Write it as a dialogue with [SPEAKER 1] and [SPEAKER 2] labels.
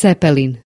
[SPEAKER 1] Cepelin